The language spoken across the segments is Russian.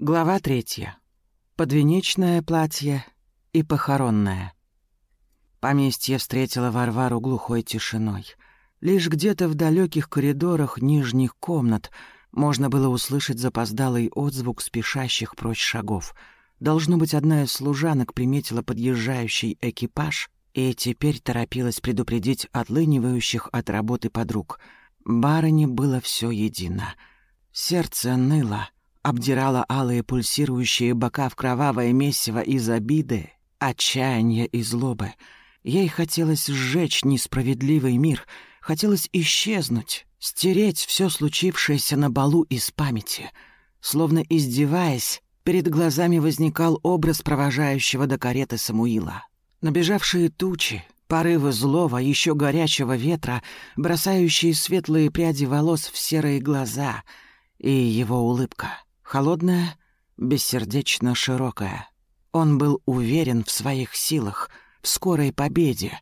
Глава третья. Подвенечное платье и похоронное. Поместье встретило Варвару глухой тишиной. Лишь где-то в далеких коридорах нижних комнат можно было услышать запоздалый отзвук спешащих прочь шагов. Должно быть, одна из служанок приметила подъезжающий экипаж и теперь торопилась предупредить отлынивающих от работы подруг. Барыне было все едино. Сердце ныло — обдирала алые пульсирующие бока в кровавое месиво из обиды, отчаяния и злобы. Ей хотелось сжечь несправедливый мир, хотелось исчезнуть, стереть все случившееся на балу из памяти. Словно издеваясь, перед глазами возникал образ провожающего до кареты Самуила. Набежавшие тучи, порывы злого, еще горячего ветра, бросающие светлые пряди волос в серые глаза и его улыбка — Холодная, бессердечно широкая. Он был уверен в своих силах, в скорой победе.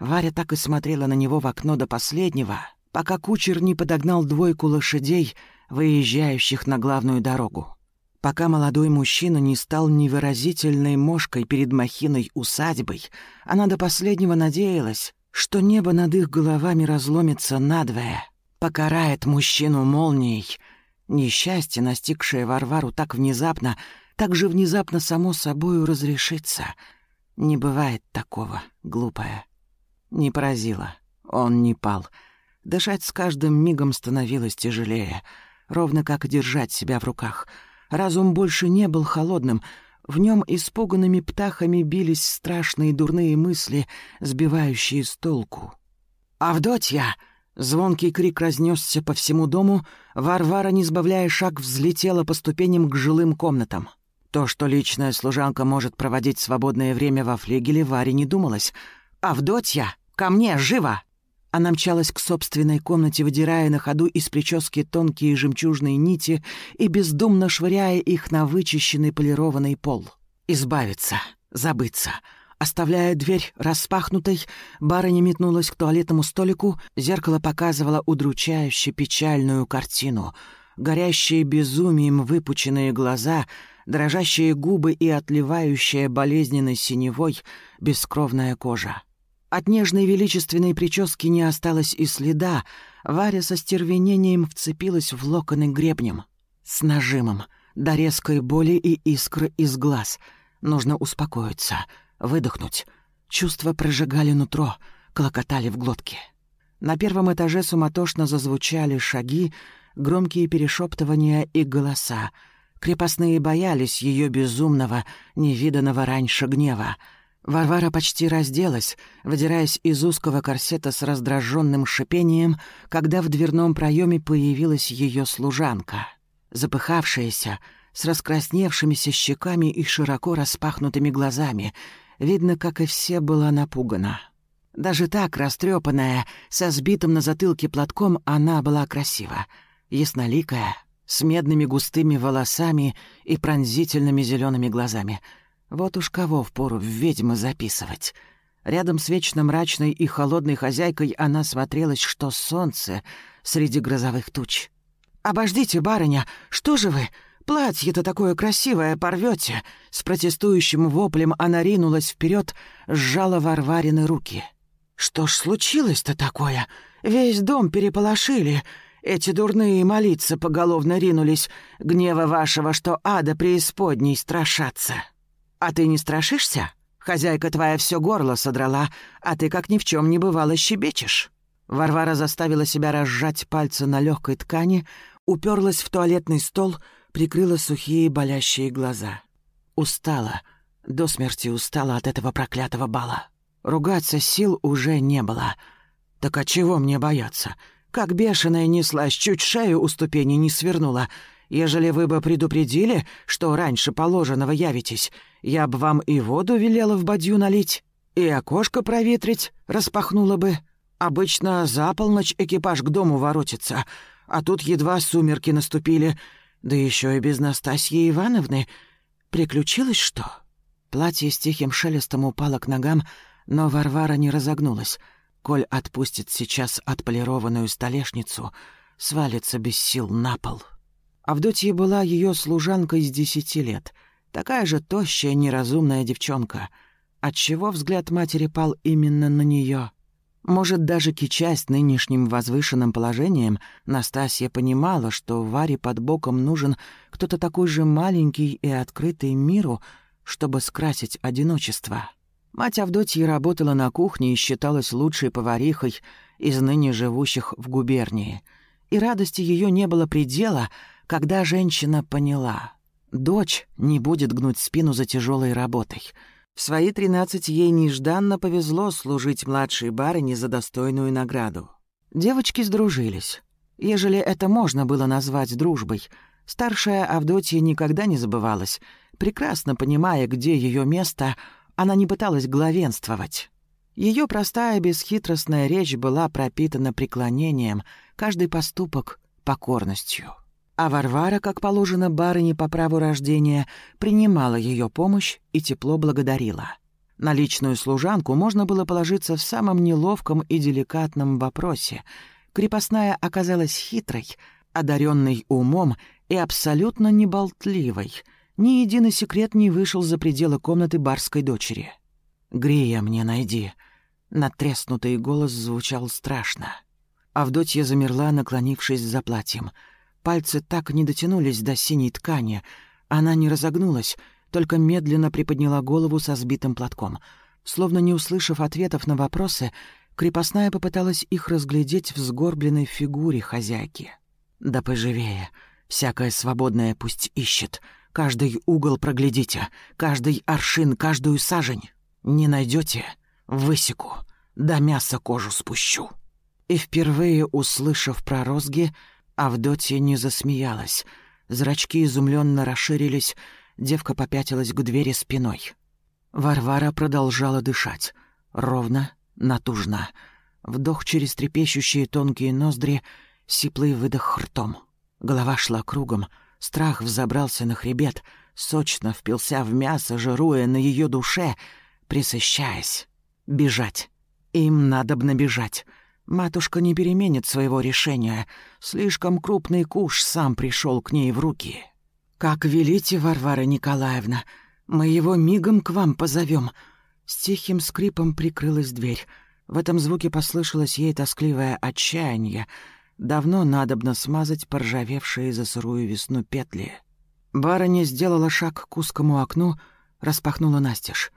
Варя так и смотрела на него в окно до последнего, пока кучер не подогнал двойку лошадей, выезжающих на главную дорогу. Пока молодой мужчина не стал невыразительной мошкой перед махиной усадьбой, она до последнего надеялась, что небо над их головами разломится надвое, покарает мужчину молнией — Несчастье, настигшее Варвару так внезапно, так же внезапно само собою разрешится. Не бывает такого, глупая. Не поразило. Он не пал. Дышать с каждым мигом становилось тяжелее, ровно как держать себя в руках. Разум больше не был холодным, в нем испуганными птахами бились страшные дурные мысли, сбивающие с толку. «Авдотья!» Звонкий крик разнесся по всему дому, Варвара, не сбавляя шаг, взлетела по ступеням к жилым комнатам. То, что личная служанка может проводить свободное время во флигеле, Варе не думалось. «Авдотья! Ко мне! Живо!» Она мчалась к собственной комнате, выдирая на ходу из прически тонкие жемчужные нити и бездумно швыряя их на вычищенный полированный пол. «Избавиться! Забыться!» Оставляя дверь распахнутой, барыня метнулась к туалетному столику, зеркало показывало удручающе печальную картину. Горящие безумием выпученные глаза, дрожащие губы и отливающая болезненной синевой бескровная кожа. От нежной величественной прически не осталось и следа. Варя со стервенением вцепилась в локоны гребнем. С нажимом, до резкой боли и искры из глаз. Нужно успокоиться — выдохнуть. Чувства прожигали нутро, клокотали в глотке. На первом этаже суматошно зазвучали шаги, громкие перешептывания и голоса. Крепостные боялись ее безумного, невиданного раньше гнева. Варвара почти разделась, выдираясь из узкого корсета с раздраженным шипением, когда в дверном проеме появилась ее служанка. Запыхавшаяся, с раскрасневшимися щеками и широко распахнутыми глазами — Видно, как и все, была напугана. Даже так, растрепанная, со сбитым на затылке платком, она была красива. Ясноликая, с медными густыми волосами и пронзительными зелеными глазами. Вот уж кого впору в ведьмы записывать. Рядом с вечно мрачной и холодной хозяйкой она смотрелась, что солнце среди грозовых туч. «Обождите, барыня, что же вы? Платье-то такое красивое порвете!» С протестующим воплем она ринулась вперед, сжала Варварины руки. «Что ж случилось-то такое? Весь дом переполошили. Эти дурные молиться поголовно ринулись, гнева вашего, что ада преисподней страшатся. А ты не страшишься? Хозяйка твоя все горло содрала, а ты как ни в чем не бывало щебечешь». Варвара заставила себя разжать пальцы на легкой ткани, уперлась в туалетный стол — прикрыла сухие болящие глаза. Устала, до смерти устала от этого проклятого бала. Ругаться сил уже не было. Так а чего мне бояться? Как бешеная неслась, чуть шею у ступени не свернула. Ежели вы бы предупредили, что раньше положенного явитесь, я бы вам и воду велела в бадью налить, и окошко проветрить распахнула бы. Обычно за полночь экипаж к дому воротится, а тут едва сумерки наступили — да еще и без Настасьи Ивановны. Приключилось что? Платье с тихим шелестом упало к ногам, но Варвара не разогнулась. Коль отпустит сейчас отполированную столешницу, свалится без сил на пол. Авдотья была ее служанкой с десяти лет. Такая же тощая, неразумная девчонка. Отчего взгляд матери пал именно на нее? Может, даже кичась нынешним возвышенным положением, Настасья понимала, что Варе под боком нужен кто-то такой же маленький и открытый миру, чтобы скрасить одиночество. Мать Авдотьи работала на кухне и считалась лучшей поварихой из ныне живущих в губернии. И радости ее не было предела, когда женщина поняла — дочь не будет гнуть спину за тяжелой работой — в свои тринадцать ей нежданно повезло служить младшей барыне за достойную награду. Девочки сдружились. Ежели это можно было назвать дружбой. Старшая Авдотья никогда не забывалась. Прекрасно понимая, где ее место, она не пыталась главенствовать. Ее простая бесхитростная речь была пропитана преклонением, каждый поступок — покорностью. А Варвара, как положено барыне по праву рождения, принимала ее помощь и тепло благодарила. На личную служанку можно было положиться в самом неловком и деликатном вопросе. Крепостная оказалась хитрой, одаренной умом и абсолютно неболтливой. Ни единый секрет не вышел за пределы комнаты барской дочери. «Грия мне найди». Натреснутый голос звучал страшно. Авдотья замерла, наклонившись за платьем — Пальцы так не дотянулись до синей ткани. Она не разогнулась, только медленно приподняла голову со сбитым платком. Словно не услышав ответов на вопросы, крепостная попыталась их разглядеть в сгорбленной фигуре хозяйки. «Да поживее. Всякое свободное пусть ищет. Каждый угол проглядите, каждый аршин, каждую сажень. Не найдете? Высеку. Да мясо кожу спущу». И впервые, услышав про розги, Авдотья не засмеялась. Зрачки изумленно расширились, девка попятилась к двери спиной. Варвара продолжала дышать. Ровно, натужно. Вдох через трепещущие тонкие ноздри, сиплый выдох ртом. Голова шла кругом, страх взобрался на хребет, сочно впился в мясо, жируя на ее душе, присыщаясь. Бежать. Им надо б набежать. Матушка не переменит своего решения. Слишком крупный куш сам пришел к ней в руки. «Как велите, Варвара Николаевна, мы его мигом к вам позовем. С тихим скрипом прикрылась дверь. В этом звуке послышалось ей тоскливое отчаяние. Давно надобно смазать поржавевшие за сырую весну петли. Барыня сделала шаг к узкому окну, распахнула настежь.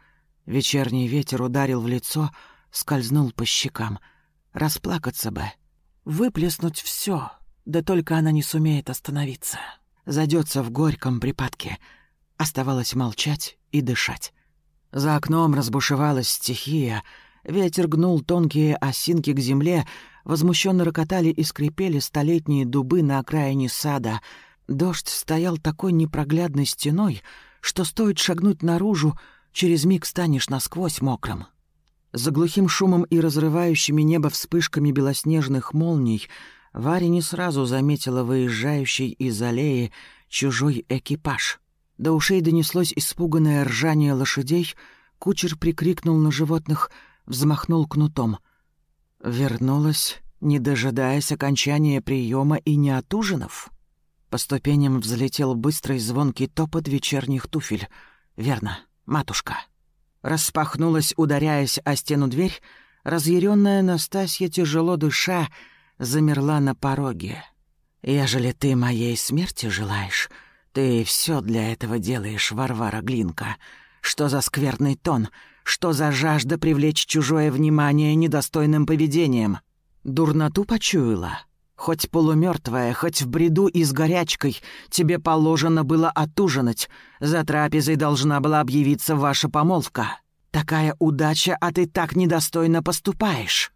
Вечерний ветер ударил в лицо, скользнул по щекам — Расплакаться бы. Выплеснуть все, да только она не сумеет остановиться. Зайдется в горьком припадке. Оставалось молчать и дышать. За окном разбушевалась стихия. Ветер гнул тонкие осинки к земле, возмущенно рокотали и скрипели столетние дубы на окраине сада. Дождь стоял такой непроглядной стеной, что стоит шагнуть наружу, через миг станешь насквозь мокрым. За глухим шумом и разрывающими небо вспышками белоснежных молний Варя не сразу заметила выезжающий из аллеи чужой экипаж. До ушей донеслось испуганное ржание лошадей, кучер прикрикнул на животных, взмахнул кнутом. Вернулась, не дожидаясь окончания приема и не от ужинов. По ступеням взлетел быстрый звонкий топот вечерних туфель. Верно, матушка. Распахнулась, ударяясь о стену дверь, разъяренная Настасья, тяжело дыша, замерла на пороге. «Ежели ты моей смерти желаешь, ты все для этого делаешь, Варвара Глинка. Что за скверный тон? Что за жажда привлечь чужое внимание недостойным поведением? Дурноту почуяла?» Хоть полумертвая, хоть в бреду и с горячкой, тебе положено было отужинать. За трапезой должна была объявиться ваша помолвка. Такая удача, а ты так недостойно поступаешь».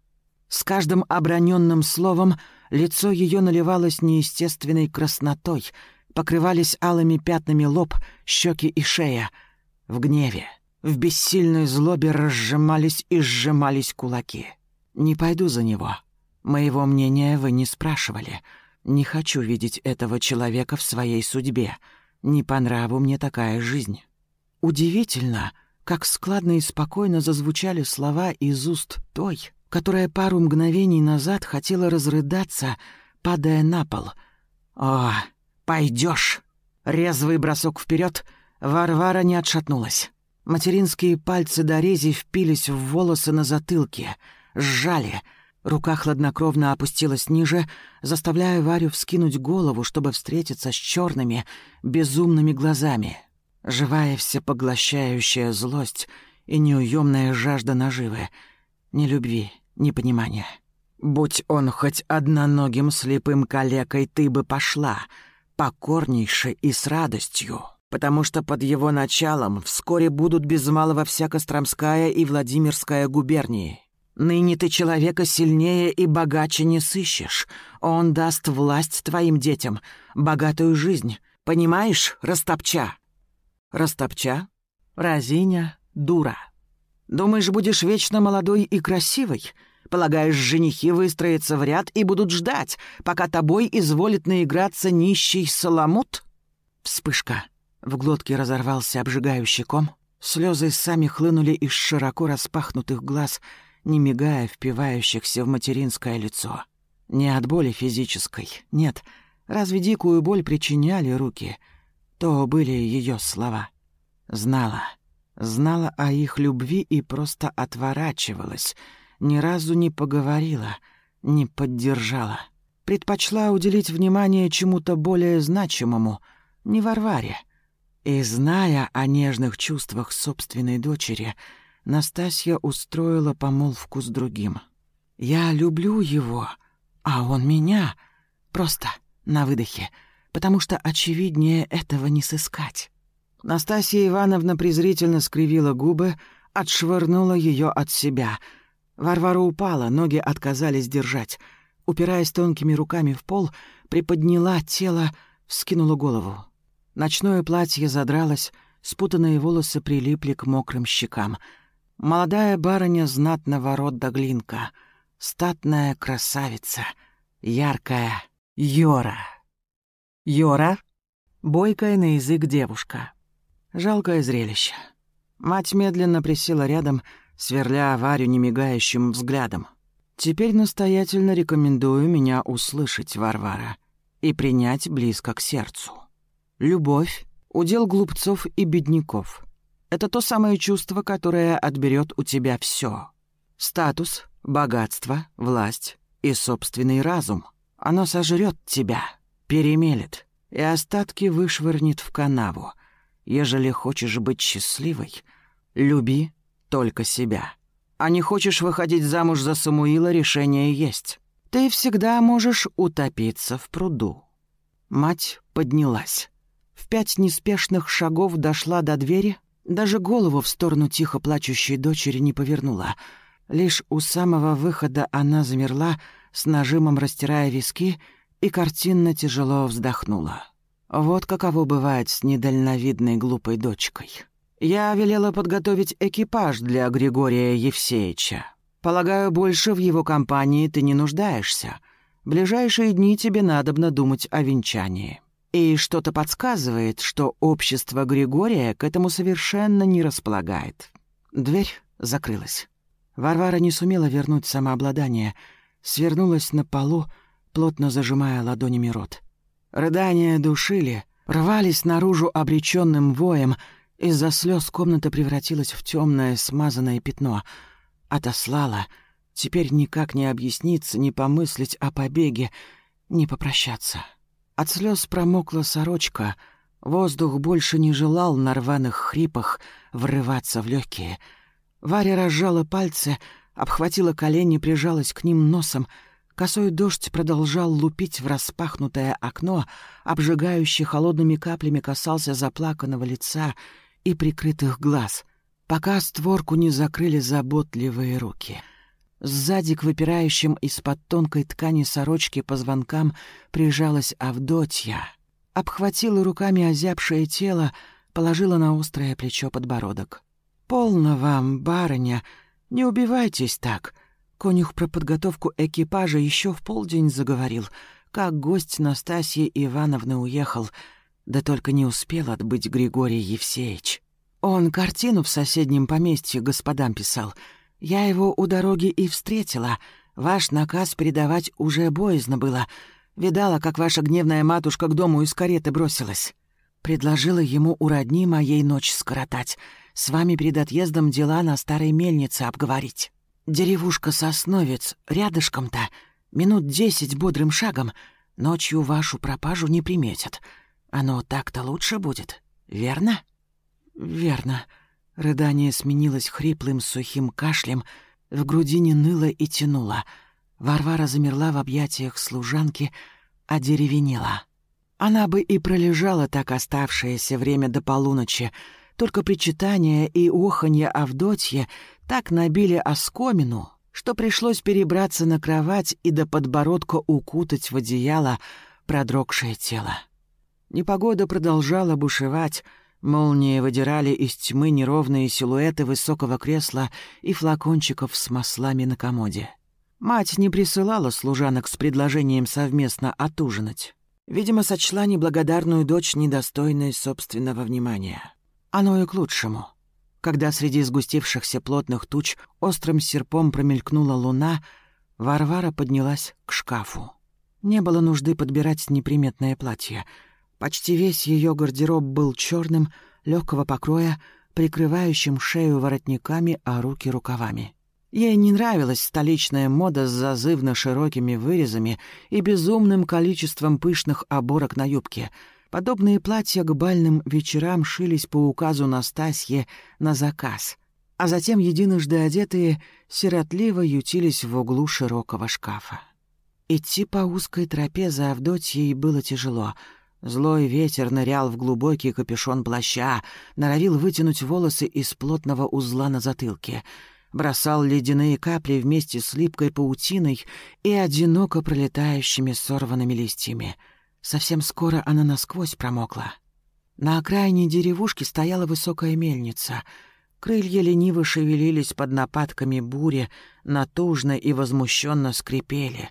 С каждым оброненным словом лицо ее наливалось неестественной краснотой, покрывались алыми пятнами лоб, щеки и шея. В гневе, в бессильной злобе разжимались и сжимались кулаки. «Не пойду за него», Моего мнения вы не спрашивали. Не хочу видеть этого человека в своей судьбе. Не по нраву мне такая жизнь». Удивительно, как складно и спокойно зазвучали слова из уст той, которая пару мгновений назад хотела разрыдаться, падая на пол. О, Пойдешь. Резвый бросок вперед. Варвара не отшатнулась. Материнские пальцы дорези впились в волосы на затылке, сжали. Рука хладнокровно опустилась ниже, заставляя Варю вскинуть голову, чтобы встретиться с черными, безумными глазами. Живая всепоглощающая злость и неуемная жажда наживы. Ни любви, ни понимания. Будь он хоть одноногим слепым калекой, ты бы пошла, покорнейше и с радостью потому что под его началом вскоре будут без малого вся Костромская и Владимирская губернии. Ныне ты человека сильнее и богаче не сыщешь. Он даст власть твоим детям, богатую жизнь. Понимаешь, Растопча?» «Растопча? Разиня, дура. Думаешь, будешь вечно молодой и красивой?» Полагаешь, женихи выстроятся в ряд и будут ждать, пока тобой изволит наиграться нищий саламут? Вспышка. В глотке разорвался обжигающий ком. Слезы сами хлынули из широко распахнутых глаз, не мигая, впивающихся в материнское лицо. Не от боли физической, нет. Разве дикую боль причиняли руки? То были ее слова. Знала. Знала о их любви и просто отворачивалась. Ни разу не поговорила, не поддержала. Предпочла уделить внимание чему-то более значимому, не Варваре — и зная о нежных чувствах собственной дочери, Настасья устроила помолвку с другим. «Я люблю его, а он меня. Просто на выдохе, потому что очевиднее этого не сыскать». Настасья Ивановна презрительно скривила губы, отшвырнула ее от себя. Варвара упала, ноги отказались держать. Упираясь тонкими руками в пол, приподняла тело, вскинула голову. Ночное платье задралось, спутанные волосы прилипли к мокрым щекам. Молодая барыня знатного рода Глинка, статная красавица, яркая Йора. Йора — бойкая на язык девушка. Жалкое зрелище. Мать медленно присела рядом, сверля аварию немигающим взглядом. «Теперь настоятельно рекомендую меня услышать, Варвара, и принять близко к сердцу». Любовь — удел глупцов и бедняков. Это то самое чувство, которое отберет у тебя все. Статус, богатство, власть и собственный разум. Оно сожрет тебя, перемелет и остатки вышвырнет в канаву. Ежели хочешь быть счастливой, люби только себя. А не хочешь выходить замуж за Самуила, решение есть. Ты всегда можешь утопиться в пруду. Мать поднялась. В пять неспешных шагов дошла до двери, даже голову в сторону тихо плачущей дочери не повернула. Лишь у самого выхода она замерла, с нажимом растирая виски, и картинно тяжело вздохнула. Вот каково бывает с недальновидной глупой дочкой. Я велела подготовить экипаж для Григория Евсеевича. Полагаю, больше в его компании ты не нуждаешься. Ближайшие дни тебе надобно думать о венчании. И что-то подсказывает, что общество Григория к этому совершенно не располагает. Дверь закрылась. Варвара не сумела вернуть самообладание, свернулась на полу, плотно зажимая ладонями рот. Рыдания душили, рвались наружу обреченным воем, из-за слез комната превратилась в темное смазанное пятно. Отослала, теперь никак не объясниться, не помыслить о побеге, не попрощаться. От слез промокла сорочка, воздух больше не желал на рваных хрипах врываться в легкие. Варя разжала пальцы, обхватила колени, прижалась к ним носом. Косой дождь продолжал лупить в распахнутое окно, обжигающий холодными каплями касался заплаканного лица и прикрытых глаз, пока створку не закрыли заботливые руки — Сзади к выпирающим из-под тонкой ткани сорочки позвонкам прижалась Авдотья. Обхватила руками озябшее тело, положила на острое плечо подбородок. «Полно вам, барыня, не убивайтесь так!» Конюх про подготовку экипажа еще в полдень заговорил, как гость Настасьи Ивановны уехал, да только не успел отбыть Григорий Евсеевич. Он картину в соседнем поместье господам писал — я его у дороги и встретила. Ваш наказ передавать уже боязно было. Видала, как ваша гневная матушка к дому из кареты бросилась. Предложила ему у родни моей ночь скоротать. С вами перед отъездом дела на старой мельнице обговорить. Деревушка Сосновец рядышком-то, минут десять бодрым шагом, ночью вашу пропажу не приметят. Оно так-то лучше будет, верно? Верно. Рыдание сменилось хриплым сухим кашлем, в грудине ныло и тянуло. Варвара замерла в объятиях служанки, одеревенела. Она бы и пролежала так оставшееся время до полуночи, только причитания и оханье Авдотье так набили оскомину, что пришлось перебраться на кровать и до подбородка укутать в одеяло продрогшее тело. Непогода продолжала бушевать, молнии выдирали из тьмы неровные силуэты высокого кресла и флакончиков с маслами на комоде. Мать не присылала служанок с предложением совместно отужинать. Видимо, сочла неблагодарную дочь недостойной собственного внимания. Оно и к лучшему. Когда среди сгустившихся плотных туч острым серпом промелькнула луна, Варвара поднялась к шкафу. Не было нужды подбирать неприметное платье. Почти весь ее гардероб был черным, легкого покроя, прикрывающим шею воротниками, а руки рукавами. Ей не нравилась столичная мода с зазывно широкими вырезами и безумным количеством пышных оборок на юбке — Подобные платья к бальным вечерам шились по указу Настасье на заказ, а затем единожды одетые сиротливо ютились в углу широкого шкафа. Идти по узкой тропе за Авдотьей было тяжело. Злой ветер нырял в глубокий капюшон плаща, норовил вытянуть волосы из плотного узла на затылке — бросал ледяные капли вместе с липкой паутиной и одиноко пролетающими сорванными листьями — Совсем скоро она насквозь промокла. На окраине деревушки стояла высокая мельница. Крылья лениво шевелились под нападками бури, натужно и возмущенно скрипели.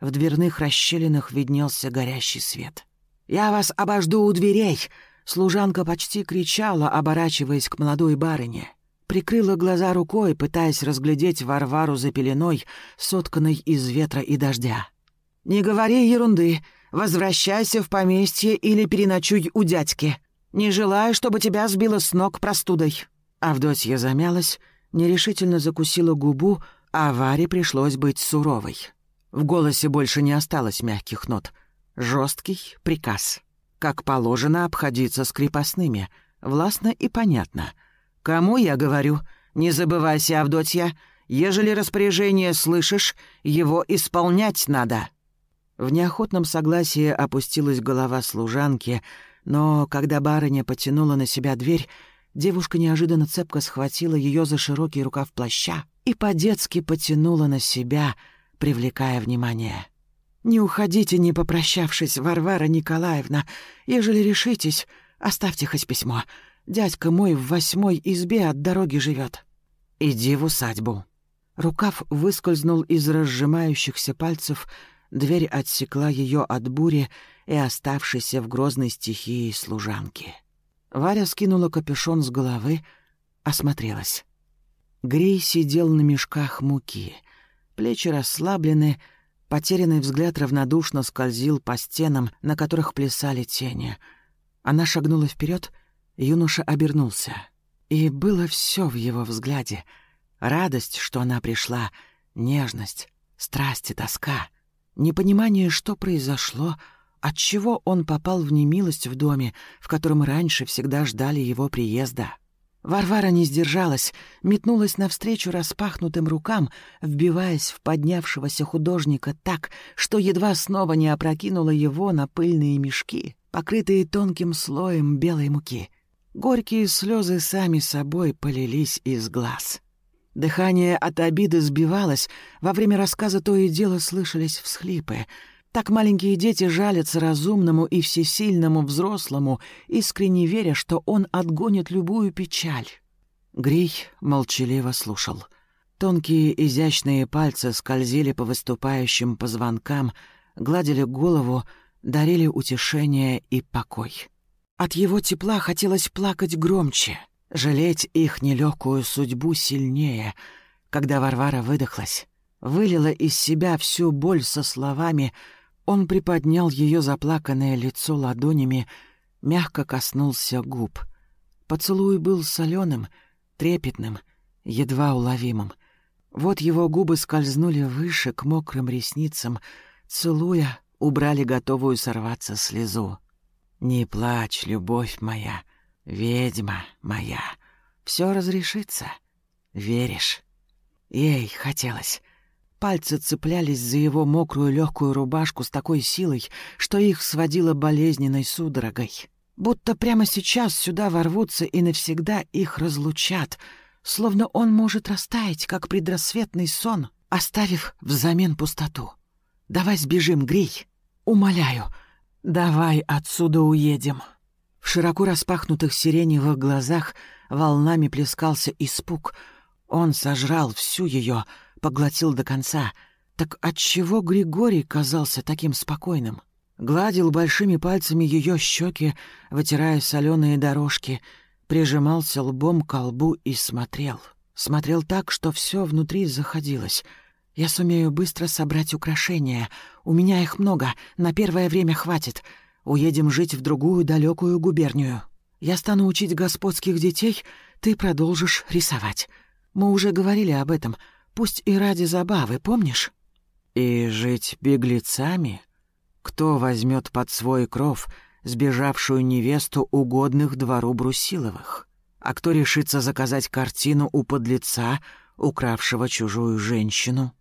В дверных расщелинах виднелся горящий свет. «Я вас обожду у дверей!» Служанка почти кричала, оборачиваясь к молодой барыне. Прикрыла глаза рукой, пытаясь разглядеть Варвару за пеленой, сотканной из ветра и дождя. «Не говори ерунды!» Возвращайся в поместье или переночуй у дядьки. Не желаю, чтобы тебя сбило с ног простудой». Авдотья замялась, нерешительно закусила губу, а Варе пришлось быть суровой. В голосе больше не осталось мягких нот. Жесткий приказ. Как положено обходиться с крепостными. Властно и понятно. «Кому я говорю? Не забывайся, Авдотья. Ежели распоряжение слышишь, его исполнять надо». В неохотном согласии опустилась голова служанки, но когда барыня потянула на себя дверь, девушка неожиданно цепко схватила ее за широкий рукав плаща и по-детски потянула на себя, привлекая внимание. «Не уходите, не попрощавшись, Варвара Николаевна. Ежели решитесь, оставьте хоть письмо. Дядька мой в восьмой избе от дороги живет. Иди в усадьбу». Рукав выскользнул из разжимающихся пальцев — Дверь отсекла ее от бури и оставшейся в грозной стихии служанки. Варя скинула капюшон с головы, осмотрелась. Грей сидел на мешках муки. Плечи расслаблены, потерянный взгляд равнодушно скользил по стенам, на которых плясали тени. Она шагнула вперед, юноша обернулся. И было все в его взгляде. Радость, что она пришла, нежность, страсть и тоска — Непонимание, что произошло, отчего он попал в немилость в доме, в котором раньше всегда ждали его приезда. Варвара не сдержалась, метнулась навстречу распахнутым рукам, вбиваясь в поднявшегося художника так, что едва снова не опрокинула его на пыльные мешки, покрытые тонким слоем белой муки. Горькие слезы сами собой полились из глаз. Дыхание от обиды сбивалось, во время рассказа то и дело слышались всхлипы. Так маленькие дети жалятся разумному и всесильному взрослому, искренне веря, что он отгонит любую печаль. Грей молчаливо слушал. Тонкие изящные пальцы скользили по выступающим позвонкам, гладили голову, дарили утешение и покой. От его тепла хотелось плакать громче — жалеть их нелегкую судьбу сильнее, когда Варвара выдохлась, вылила из себя всю боль со словами Он приподнял ее заплаканное лицо ладонями, мягко коснулся губ. Поцелуй был соленым, трепетным, едва уловимым. Вот его губы скользнули выше к мокрым ресницам, целуя, убрали готовую сорваться слезу. «Не плачь, любовь моя, ведьма моя, все разрешится. Веришь?» Ей хотелось. Пальцы цеплялись за его мокрую легкую рубашку с такой силой, что их сводило болезненной судорогой. Будто прямо сейчас сюда ворвутся и навсегда их разлучат, словно он может растаять, как предрассветный сон, оставив взамен пустоту. «Давай сбежим, Грей! Умоляю, давай отсюда уедем!» В широко распахнутых сиреневых глазах волнами плескался испуг — он сожрал всю ее, поглотил до конца. Так отчего Григорий казался таким спокойным? Гладил большими пальцами ее щеки, вытирая соленые дорожки, прижимался лбом к лбу и смотрел. Смотрел так, что все внутри заходилось. «Я сумею быстро собрать украшения. У меня их много, на первое время хватит. Уедем жить в другую далекую губернию. Я стану учить господских детей, ты продолжишь рисовать. Мы уже говорили об этом, пусть и ради забавы, помнишь? И жить беглецами? Кто возьмет под свой кров сбежавшую невесту угодных двору Брусиловых? А кто решится заказать картину у подлеца, укравшего чужую женщину?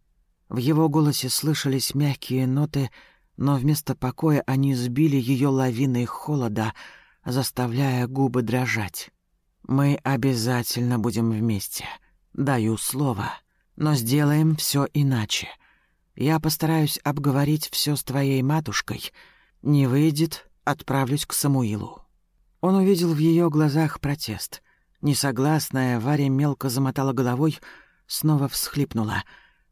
В его голосе слышались мягкие ноты, но вместо покоя они сбили ее лавиной холода, заставляя губы дрожать. «Мы обязательно будем вместе», Даю слово, но сделаем все иначе. Я постараюсь обговорить все с твоей матушкой. Не выйдет, отправлюсь к Самуилу». Он увидел в ее глазах протест. Несогласная, Варя мелко замотала головой, снова всхлипнула.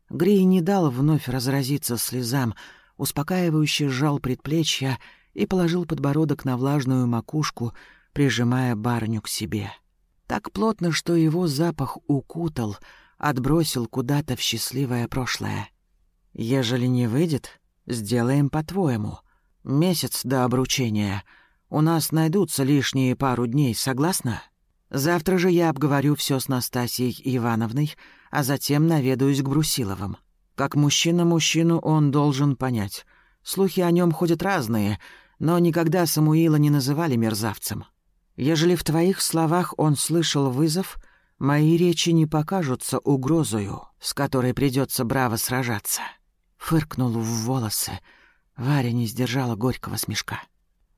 Грей не дал вновь разразиться слезам, успокаивающе сжал предплечья и положил подбородок на влажную макушку, прижимая барню к себе. — так плотно, что его запах укутал, отбросил куда-то в счастливое прошлое. «Ежели не выйдет, сделаем по-твоему. Месяц до обручения. У нас найдутся лишние пару дней, согласна? Завтра же я обговорю все с Настасьей Ивановной, а затем наведаюсь к Брусиловым. Как мужчина мужчину он должен понять. Слухи о нем ходят разные, но никогда Самуила не называли мерзавцем. Ежели в твоих словах он слышал вызов, мои речи не покажутся угрозою, с которой придется браво сражаться. Фыркнул в волосы. Варя не сдержала горького смешка.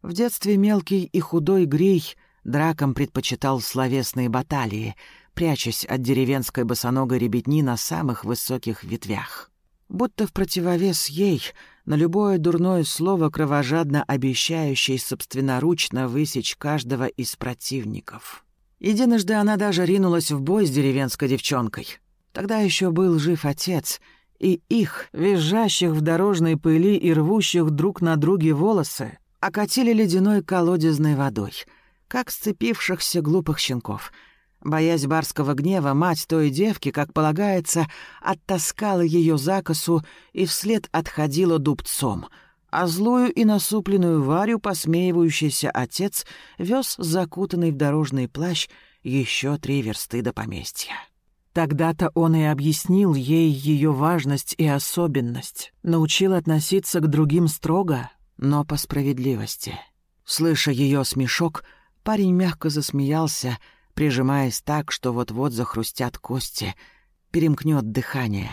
В детстве мелкий и худой Грей дракам предпочитал словесные баталии, прячась от деревенской босоногой ребятни на самых высоких ветвях. Будто в противовес ей — на любое дурное слово, кровожадно обещающее собственноручно высечь каждого из противников. Единожды она даже ринулась в бой с деревенской девчонкой. Тогда еще был жив отец, и их, визжащих в дорожной пыли и рвущих друг на друге волосы, окатили ледяной колодезной водой, как сцепившихся глупых щенков — Боясь барского гнева, мать той девки, как полагается, оттаскала ее за косу и вслед отходила дубцом, а злую и насупленную Варю посмеивающийся отец вез закутанный в дорожный плащ еще три версты до поместья. Тогда-то он и объяснил ей ее важность и особенность, научил относиться к другим строго, но по справедливости. Слыша ее смешок, парень мягко засмеялся — прижимаясь так, что вот-вот захрустят кости, перемкнет дыхание.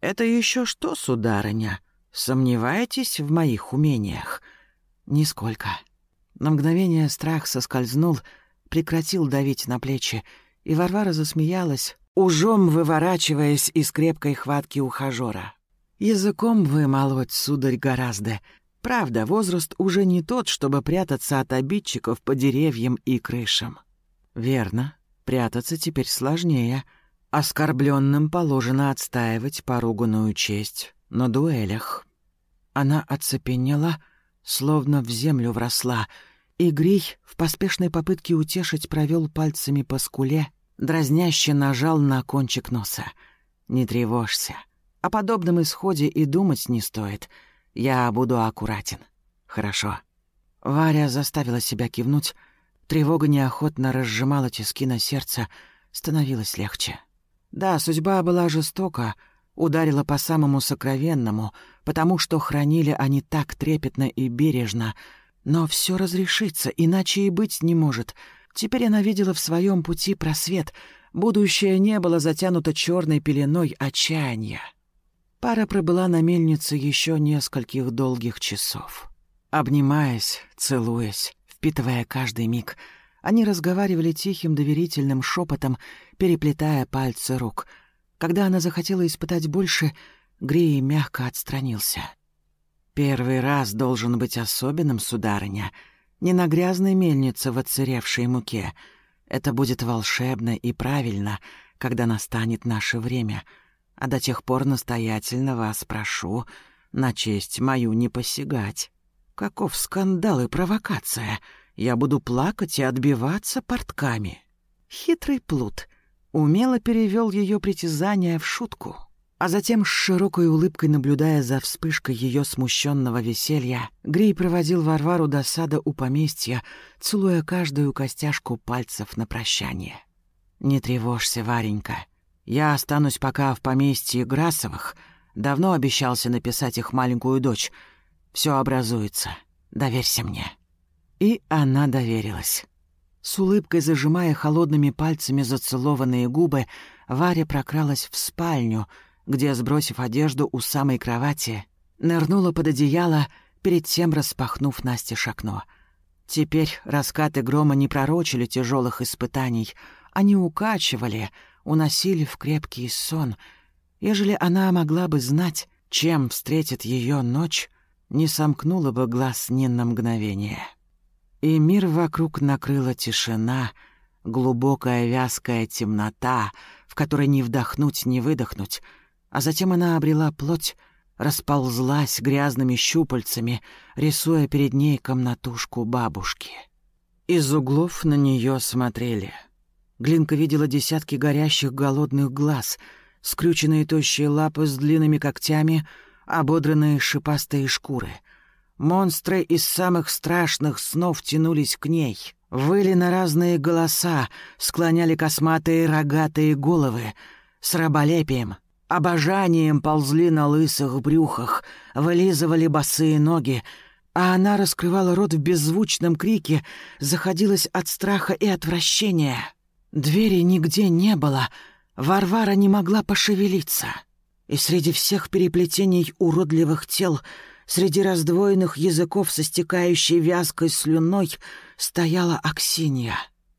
«Это еще что, сударыня? Сомневаетесь в моих умениях?» «Нисколько». На мгновение страх соскользнул, прекратил давить на плечи, и Варвара засмеялась, ужом выворачиваясь из крепкой хватки ухажера. «Языком вы молоть, сударь, гораздо. Правда, возраст уже не тот, чтобы прятаться от обидчиков по деревьям и крышам. Верно, прятаться теперь сложнее. Оскорбленным положено отстаивать поруганную честь на дуэлях. Она оцепенела, словно в землю вросла, и Грей в поспешной попытке утешить провел пальцами по скуле, дразняще нажал на кончик носа. «Не тревожься. О подобном исходе и думать не стоит. Я буду аккуратен. Хорошо». Варя заставила себя кивнуть. Тревога неохотно разжимала тиски на сердце. Становилось легче. Да, судьба была жестока, ударила по самому сокровенному, потому что хранили они так трепетно и бережно. Но все разрешится, иначе и быть не может. Теперь она видела в своем пути просвет. Будущее не было затянуто черной пеленой отчаяния. Пара пробыла на мельнице еще нескольких долгих часов. Обнимаясь, целуясь, впитывая каждый миг, они разговаривали тихим доверительным шепотом, переплетая пальцы рук. Когда она захотела испытать больше, Грей мягко отстранился. «Первый раз должен быть особенным, сударыня. Не на грязной мельнице в отсыревшей муке. Это будет волшебно и правильно, когда настанет наше время. А до тех пор настоятельно вас прошу на честь мою не посягать. Каков скандал и провокация!» я буду плакать и отбиваться портками. Хитрый плут умело перевел ее притязание в шутку, а затем с широкой улыбкой, наблюдая за вспышкой ее смущенного веселья, Грей проводил Варвару до сада у поместья, целуя каждую костяшку пальцев на прощание. «Не тревожься, Варенька. Я останусь пока в поместье Грасовых. Давно обещался написать их маленькую дочь. Все образуется. Доверься мне». И она доверилась. С улыбкой зажимая холодными пальцами зацелованные губы, Варя прокралась в спальню, где, сбросив одежду у самой кровати, нырнула под одеяло, перед тем распахнув настежь окно. Теперь раскаты грома не пророчили тяжелых испытаний, они укачивали, уносили в крепкий сон. Ежели она могла бы знать, чем встретит ее ночь, не сомкнула бы глаз ни на мгновение и мир вокруг накрыла тишина, глубокая вязкая темнота, в которой ни вдохнуть, ни выдохнуть, а затем она обрела плоть, расползлась грязными щупальцами, рисуя перед ней комнатушку бабушки. Из углов на нее смотрели. Глинка видела десятки горящих голодных глаз, скрюченные тощие лапы с длинными когтями, ободранные шипастые шкуры — Монстры из самых страшных снов тянулись к ней. Выли на разные голоса, склоняли косматые рогатые головы. С раболепием, обожанием ползли на лысых брюхах, вылизывали босые ноги, а она раскрывала рот в беззвучном крике, заходилась от страха и отвращения. Двери нигде не было, Варвара не могла пошевелиться. И среди всех переплетений уродливых тел — Среди раздвоенных языков со стекающей вязкой слюной стояла Аксинья,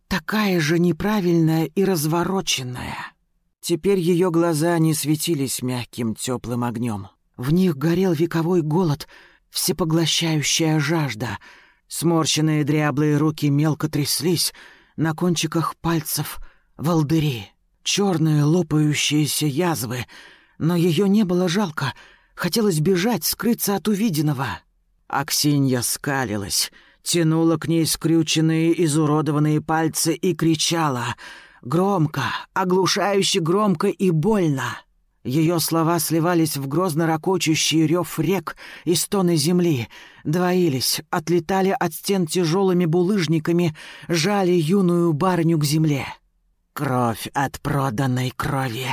такая же неправильная и развороченная. Теперь ее глаза не светились мягким теплым огнем. В них горел вековой голод, всепоглощающая жажда. Сморщенные дряблые руки мелко тряслись, на кончиках пальцев — волдыри, черные лопающиеся язвы, но ее не было жалко — Хотелось бежать, скрыться от увиденного. Аксинья скалилась, тянула к ней скрюченные, изуродованные пальцы и кричала. Громко, оглушающе громко и больно. Ее слова сливались в грозно ракочущий рев рек и стоны земли, двоились, отлетали от стен тяжелыми булыжниками, жали юную барню к земле. «Кровь от проданной крови,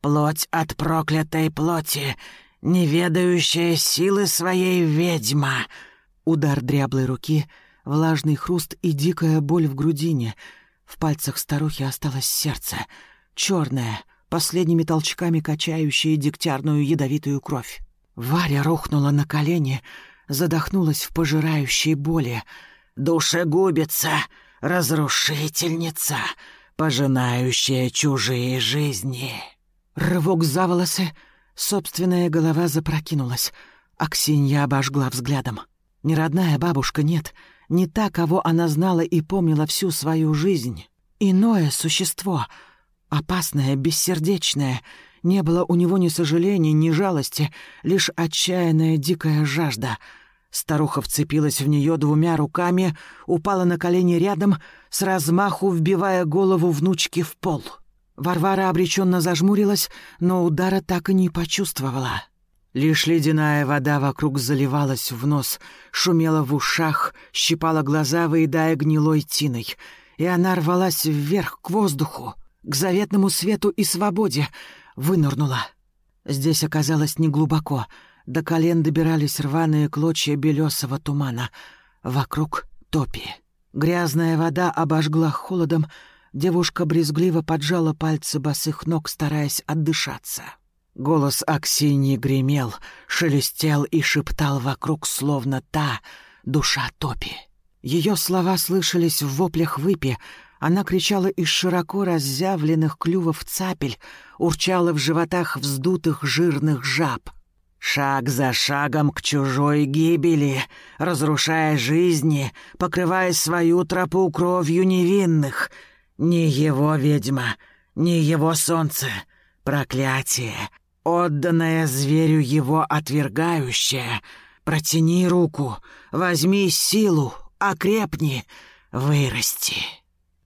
плоть от проклятой плоти, неведающая силы своей ведьма!» Удар дряблой руки, влажный хруст и дикая боль в грудине. В пальцах старухи осталось сердце, черное, последними толчками качающее дегтярную ядовитую кровь. Варя рухнула на колени, задохнулась в пожирающей боли. «Душегубица, разрушительница, пожинающая чужие жизни!» Рывок за волосы — Собственная голова запрокинулась. Аксинья обожгла взглядом. Не родная бабушка, нет. Не та, кого она знала и помнила всю свою жизнь. Иное существо. Опасное, бессердечное. Не было у него ни сожаления, ни жалости, лишь отчаянная дикая жажда. Старуха вцепилась в нее двумя руками, упала на колени рядом, с размаху вбивая голову внучки в пол. — Варвара обреченно зажмурилась, но удара так и не почувствовала. Лишь ледяная вода вокруг заливалась в нос, шумела в ушах, щипала глаза, выедая гнилой тиной. И она рвалась вверх, к воздуху, к заветному свету и свободе. Вынырнула. Здесь оказалось неглубоко. До колен добирались рваные клочья белесого тумана. Вокруг топи. Грязная вода обожгла холодом. Девушка брезгливо поджала пальцы босых ног, стараясь отдышаться. Голос Аксиньи гремел, шелестел и шептал вокруг, словно та душа топи. Ее слова слышались в воплях выпи, она кричала из широко разъявленных клювов цапель, урчала в животах вздутых жирных жаб. Шаг за шагом к чужой гибели, разрушая жизни, покрывая свою тропу кровью невинных. Не его ведьма, не его солнце, проклятие, отданное зверю его отвергающее. Протяни руку, возьми силу, окрепни, вырасти.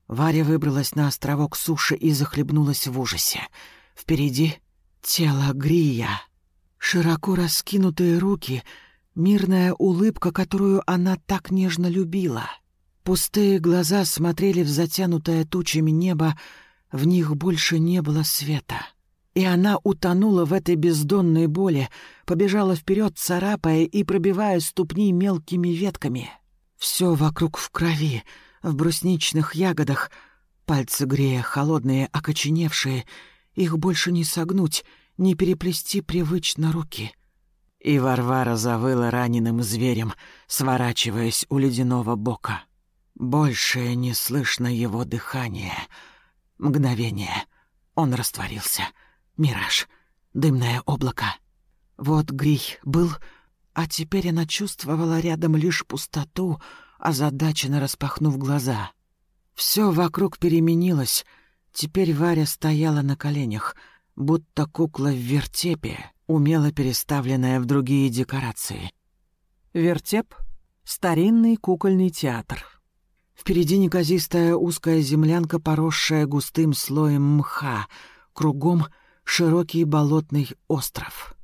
Варя выбралась на островок суши и захлебнулась в ужасе. Впереди тело Грия. Широко раскинутые руки, мирная улыбка, которую она так нежно любила. Пустые глаза смотрели в затянутое тучами небо, в них больше не было света. И она утонула в этой бездонной боли, побежала вперед, царапая и пробивая ступни мелкими ветками. Все вокруг в крови, в брусничных ягодах. Пальцы грея, холодные, окоченевшие. Их больше не согнуть, не переплести привычно руки. И Варвара завыла раненым зверем, сворачиваясь у ледяного бока. Больше не слышно его дыхания. Мгновение. Он растворился. Мираж. Дымное облако. Вот Грий был, а теперь она чувствовала рядом лишь пустоту, озадаченно распахнув глаза. Все вокруг переменилось. Теперь Варя стояла на коленях, будто кукла в вертепе, умело переставленная в другие декорации. Вертеп — старинный кукольный театр. Впереди неказистая узкая землянка, поросшая густым слоем мха, кругом широкий болотный остров.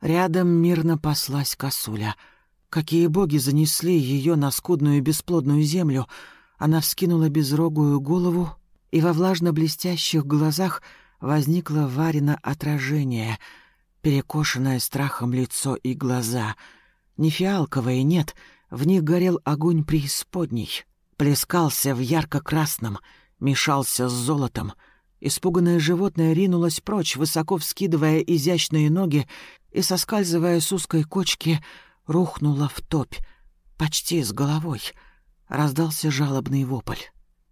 Рядом мирно паслась косуля — Какие боги занесли ее на скудную бесплодную землю, она вскинула безрогую голову, и во влажно-блестящих глазах возникло Варина отражение, перекошенное страхом лицо и глаза. Не фиалковые, нет, в них горел огонь преисподней, плескался в ярко-красном, мешался с золотом. Испуганное животное ринулось прочь, высоко вскидывая изящные ноги и, соскальзывая с узкой кочки, рухнула в топь, почти с головой. Раздался жалобный вопль.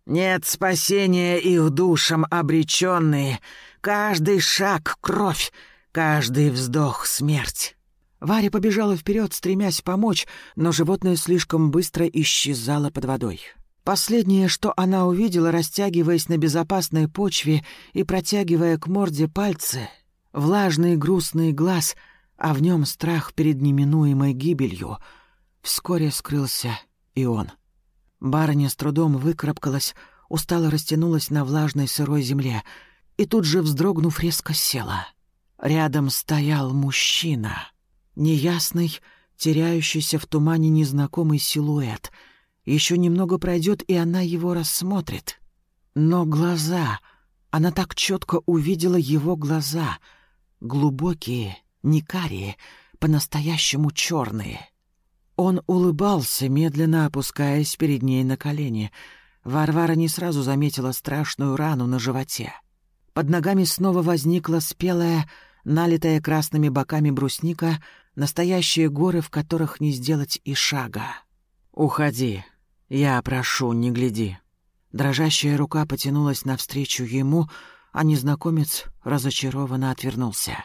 «Нет спасения их душам обреченные. Каждый шаг — кровь, каждый вздох — смерть». Варя побежала вперед, стремясь помочь, но животное слишком быстро исчезало под водой. Последнее, что она увидела, растягиваясь на безопасной почве и протягивая к морде пальцы, влажный грустный глаз — а в нем страх перед неминуемой гибелью. Вскоре скрылся и он. Барыня с трудом выкарабкалась, устало растянулась на влажной сырой земле и тут же, вздрогнув, резко села. Рядом стоял мужчина. Неясный, теряющийся в тумане незнакомый силуэт. Еще немного пройдет, и она его рассмотрит. Но глаза... Она так четко увидела его глаза. Глубокие, не карие, по-настоящему черные. Он улыбался, медленно опускаясь перед ней на колени. Варвара не сразу заметила страшную рану на животе. Под ногами снова возникла спелая, налитая красными боками брусника, настоящие горы, в которых не сделать и шага. «Уходи. Я прошу, не гляди». Дрожащая рука потянулась навстречу ему, а незнакомец разочарованно отвернулся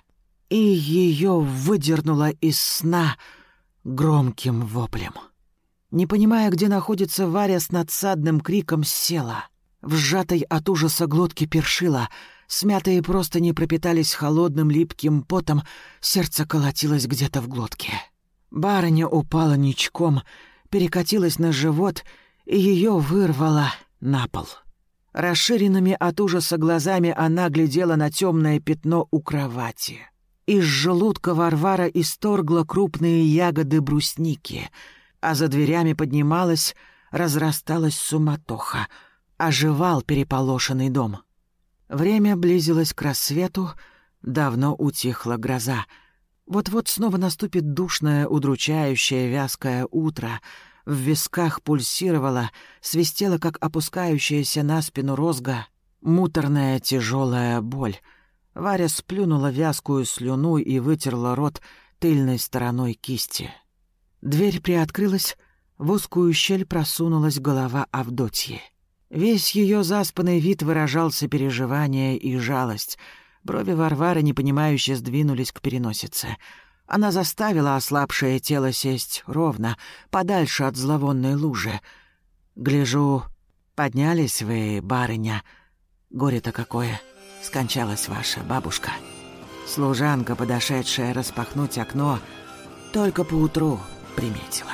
и ее выдернуло из сна громким воплем. Не понимая, где находится Варя, с надсадным криком села. В сжатой от ужаса глотке першила, смятые просто не пропитались холодным липким потом, сердце колотилось где-то в глотке. Барыня упала ничком, перекатилась на живот, и ее вырвало на пол. Расширенными от ужаса глазами она глядела на темное пятно у кровати — Из желудка Варвара исторгла крупные ягоды брусники, а за дверями поднималась, разрасталась суматоха, оживал переполошенный дом. Время близилось к рассвету, давно утихла гроза. Вот-вот снова наступит душное, удручающее, вязкое утро. В висках пульсировало, свистела, как опускающаяся на спину розга, муторная тяжелая боль. Варя сплюнула вязкую слюну и вытерла рот тыльной стороной кисти. Дверь приоткрылась, в узкую щель просунулась голова Авдотьи. Весь ее заспанный вид выражал сопереживание и жалость. Брови Варвары непонимающе сдвинулись к переносице. Она заставила ослабшее тело сесть ровно, подальше от зловонной лужи. «Гляжу, поднялись вы, барыня. Горе-то какое! Скончалась ваша бабушка». Служанка, подошедшая распахнуть окно, только поутру приметила.